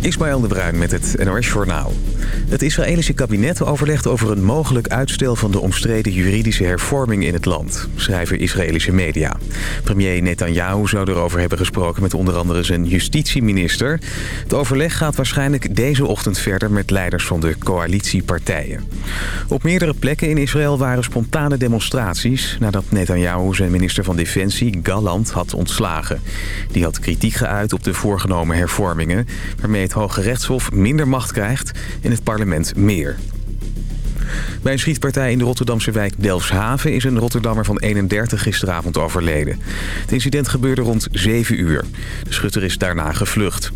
Ismaël de Bruin met het NOS Journaal. Het Israëlische kabinet overlegt over een mogelijk uitstel van de omstreden juridische hervorming in het land, schrijven Israëlische media. Premier Netanyahu zou erover hebben gesproken met onder andere zijn justitieminister. Het overleg gaat waarschijnlijk deze ochtend verder met leiders van de coalitiepartijen. Op meerdere plekken in Israël waren spontane demonstraties nadat Netanyahu zijn minister van Defensie Galland had ontslagen. Die had kritiek geuit op de voorgenomen hervormingen, waarmee het Hoge Rechtshof minder macht krijgt en het parlement meer. Bij een schietpartij in de Rotterdamse wijk Delfshaven is een Rotterdammer van 31 gisteravond overleden. Het incident gebeurde rond 7 uur. De schutter is daarna gevlucht.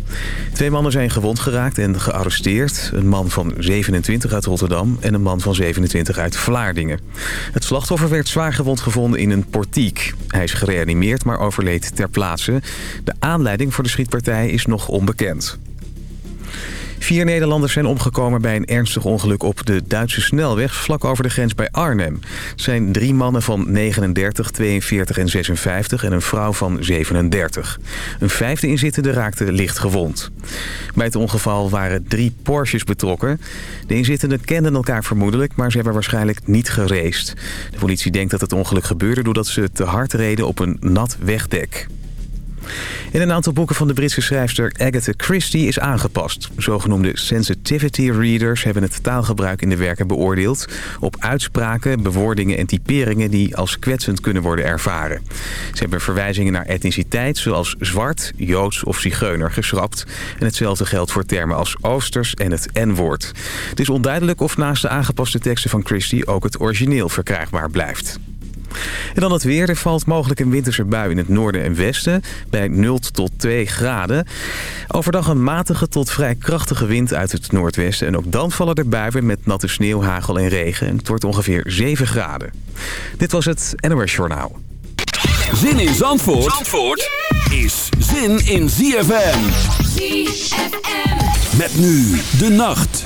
Twee mannen zijn gewond geraakt en gearresteerd. Een man van 27 uit Rotterdam en een man van 27 uit Vlaardingen. Het slachtoffer werd zwaar gewond gevonden in een portiek. Hij is gereanimeerd, maar overleed ter plaatse. De aanleiding voor de schietpartij is nog onbekend. Vier Nederlanders zijn omgekomen bij een ernstig ongeluk op de Duitse snelweg vlak over de grens bij Arnhem. Het zijn drie mannen van 39, 42 en 56 en een vrouw van 37. Een vijfde inzittende raakte licht gewond. Bij het ongeval waren drie Porsches betrokken. De inzittenden kenden elkaar vermoedelijk, maar ze hebben waarschijnlijk niet gereest. De politie denkt dat het ongeluk gebeurde doordat ze te hard reden op een nat wegdek. In een aantal boeken van de Britse schrijfster Agatha Christie is aangepast. Zogenoemde sensitivity readers hebben het taalgebruik in de werken beoordeeld... op uitspraken, bewoordingen en typeringen die als kwetsend kunnen worden ervaren. Ze hebben verwijzingen naar etniciteit zoals zwart, joods of zigeuner geschrapt. En hetzelfde geldt voor termen als oosters en het N-woord. Het is onduidelijk of naast de aangepaste teksten van Christie ook het origineel verkrijgbaar blijft. En dan het weer. Er valt mogelijk een winterse bui in het noorden en westen. Bij 0 tot 2 graden. Overdag een matige tot vrij krachtige wind uit het noordwesten. En ook dan vallen er buien met natte sneeuw, hagel en regen. En het wordt ongeveer 7 graden. Dit was het NOS Journaal. Zin in Zandvoort, Zandvoort is zin in ZFM. ZFM. Met nu de nacht.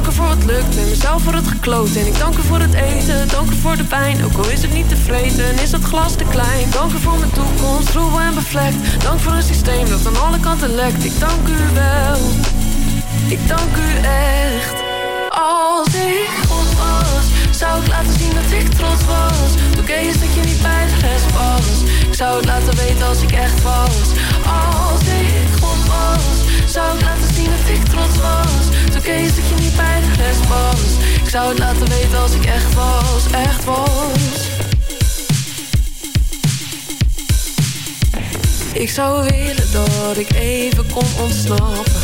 Dank er voor wat lukt en mezelf voor het gekloot. En ik dank er voor het eten, dank er voor de pijn. Ook al is het niet te vreten en is dat glas te klein. Dank er voor mijn toekomst, troebel en bevlekt. Dank voor een systeem dat aan alle kanten lekt. Ik dank u wel, ik dank u echt. Als ik God was, zou ik laten zien dat ik trots was. Toen kees dat je niet bij de rest was. Ik zou het laten weten als ik echt was. Als ik was, zou ik laten zien dat ik trots was. Toen kees dat je niet bij de was. Ik zou het laten weten als ik echt was, echt was. Ik zou willen dat ik even kon ontsnappen.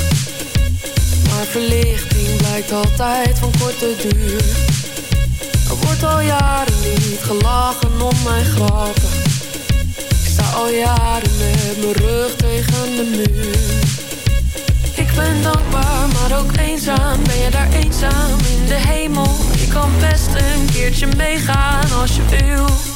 Maar verlichting blijkt altijd van korte duur. Er wordt al jaren niet gelachen om mijn grappen. Sta al jaren met mijn rug tegen de muur. Ik ben dankbaar, maar ook eenzaam. Ben je daar eenzaam in de hemel? Ik kan best een keertje meegaan als je wil.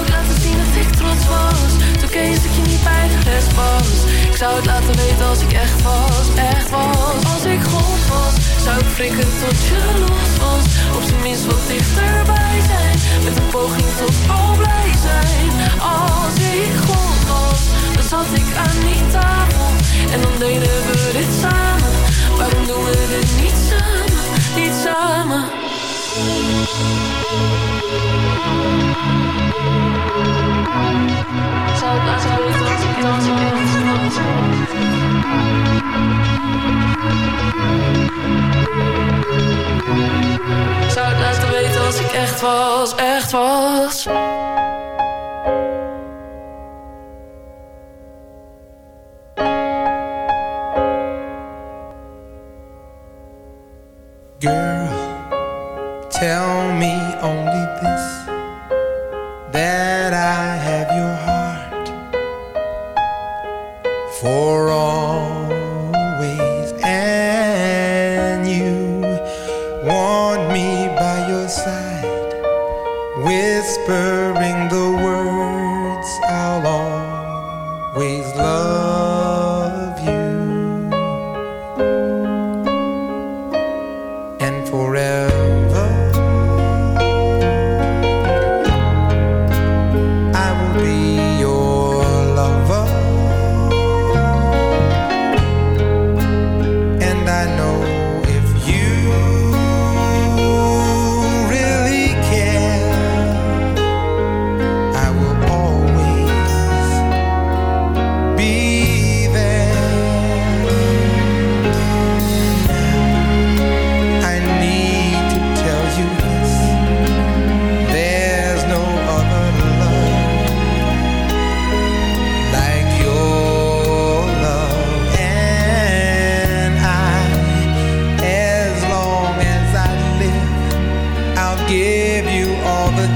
zou ik laten zien dat ik trots was. Toen kees dat je niet bij de rest was. Ik zou het laten weten als ik echt was, echt was. Als ik God was, zou ik frikken tot je los was. Op zijn minst wat dichterbij zijn. Met een poging tot al blij zijn. Als ik God echt was, echt was.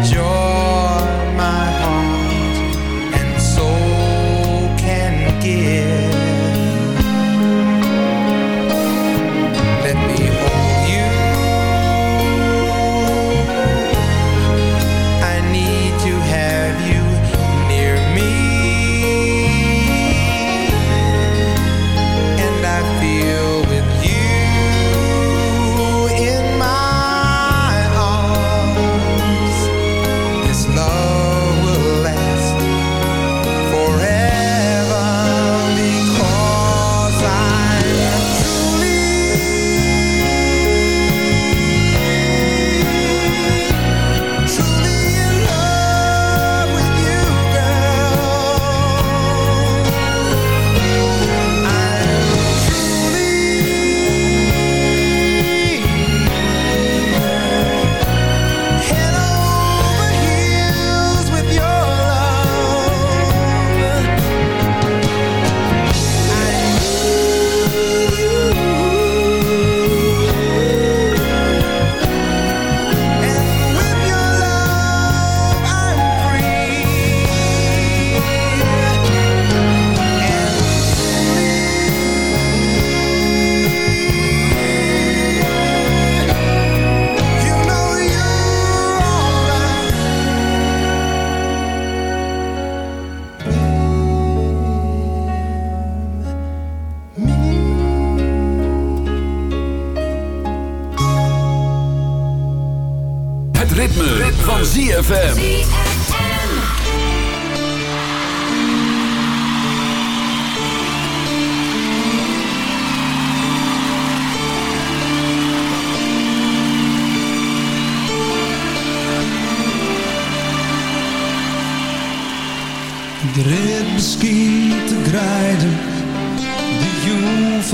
Joy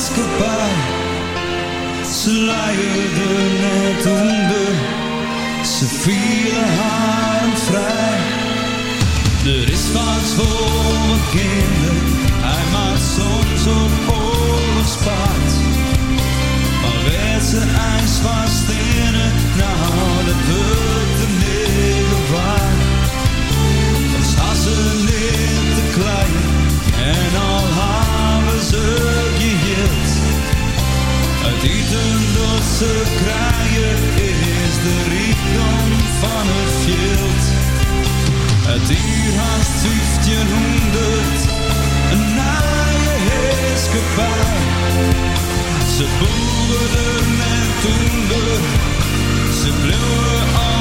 maatschappij ze luierde net onder, ze vielen haar vrij. Er is wat voor mijn kinderen, hij maakt soms op oorlogspaard. Maar werd ze ijs vast in het, nou dat de waard. Dan staan ze niet te klein en al Ze krijgen is de rijkdom van het veld. Het uur haast 1500, een naaie heerskepaar. Ze boerden en toender, ze bleven altijd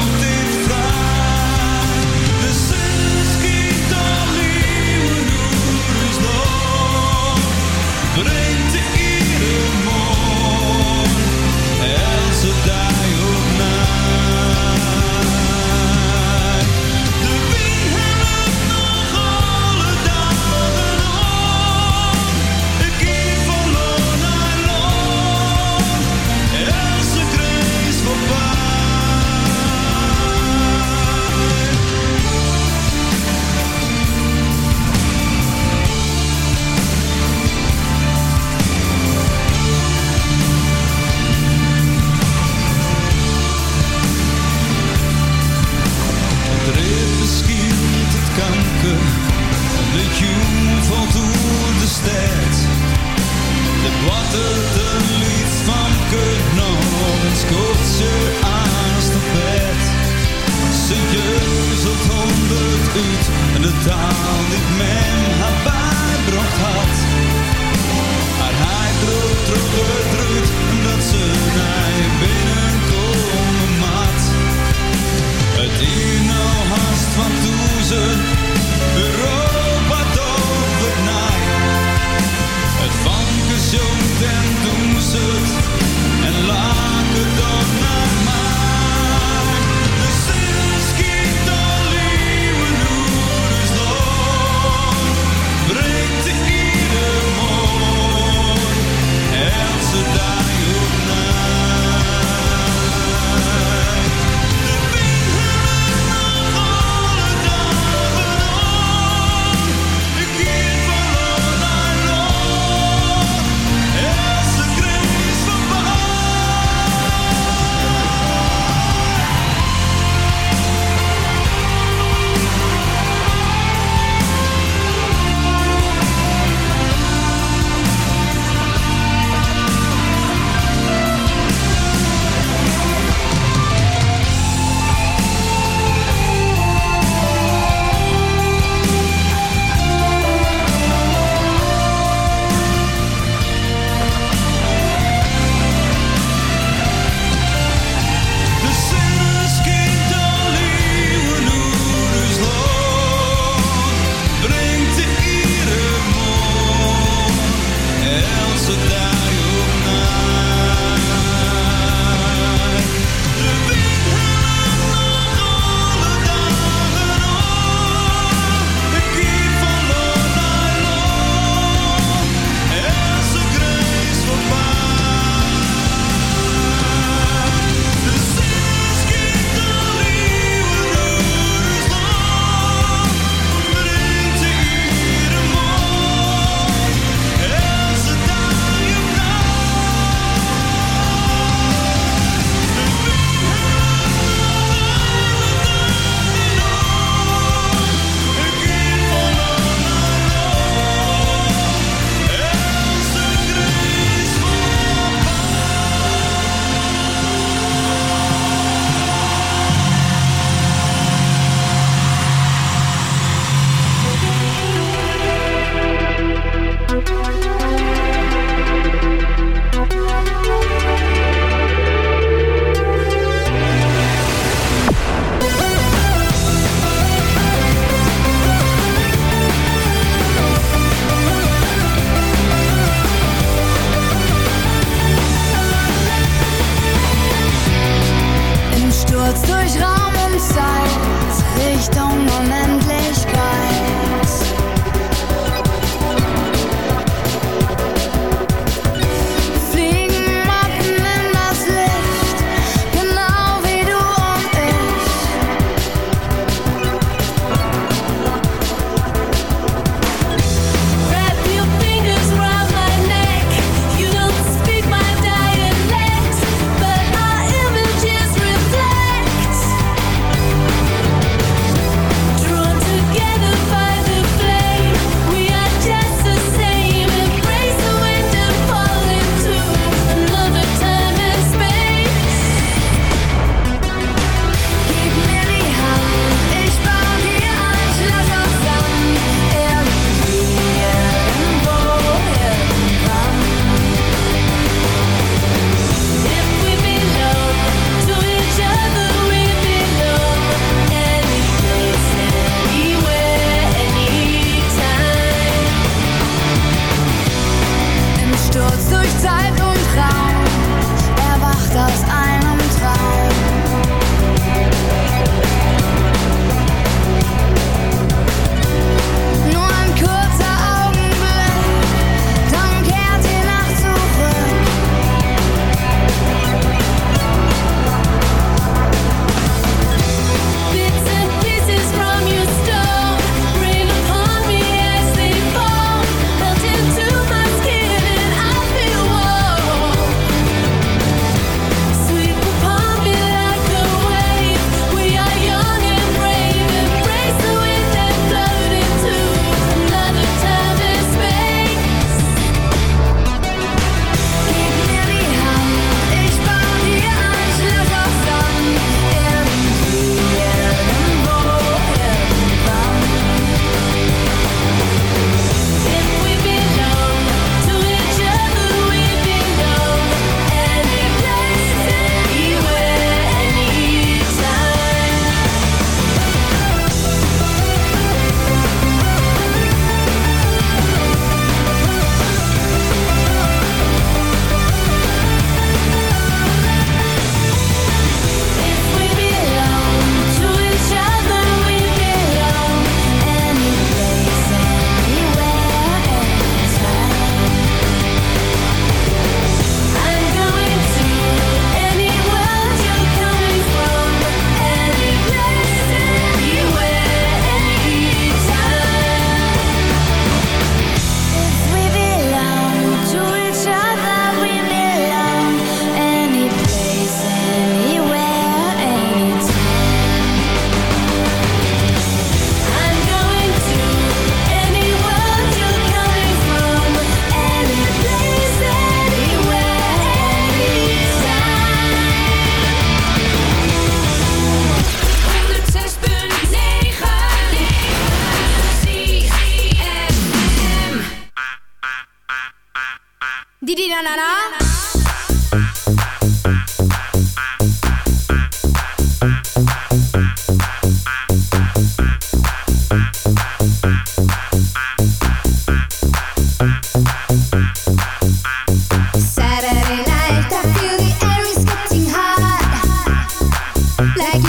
like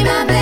my baby.